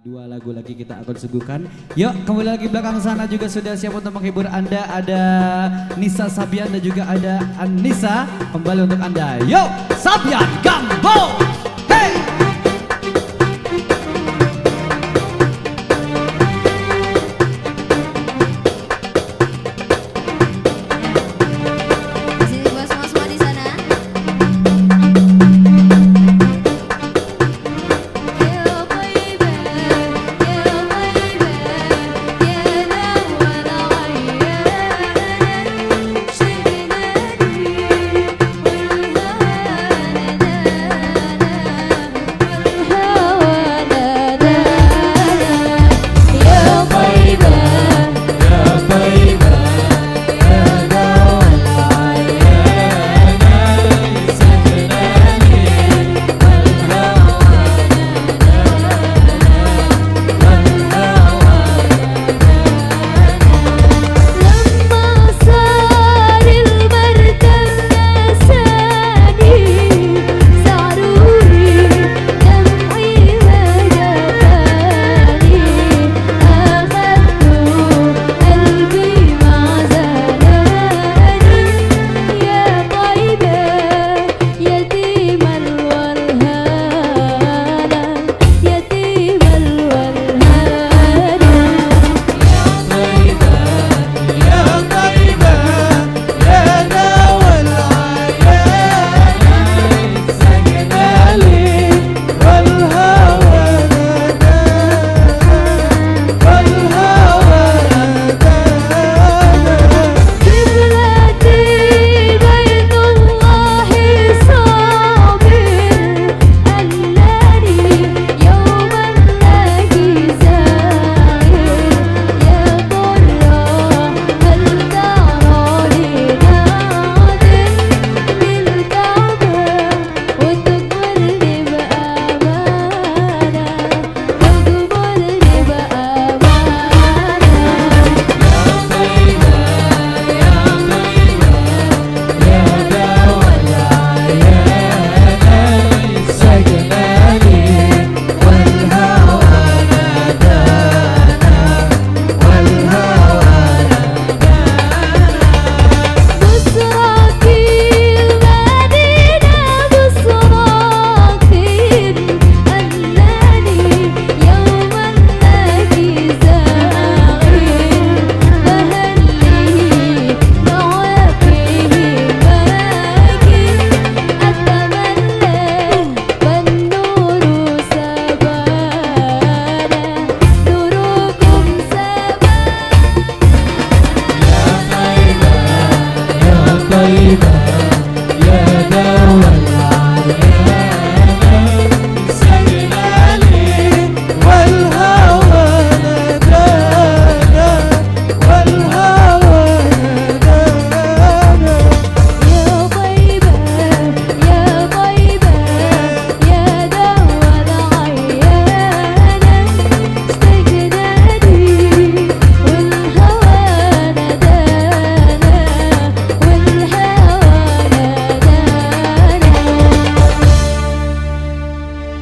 dua lagu lagi kita akan suguhkan. Yuk kembali lagi belakang sana juga sudah siap untuk menghibur Anda. Ada Nisa Sabian dan juga ada Anissa kembali untuk Anda. Yuk Sabian Gambo! कल है।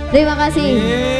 Terima kasih. Yeah.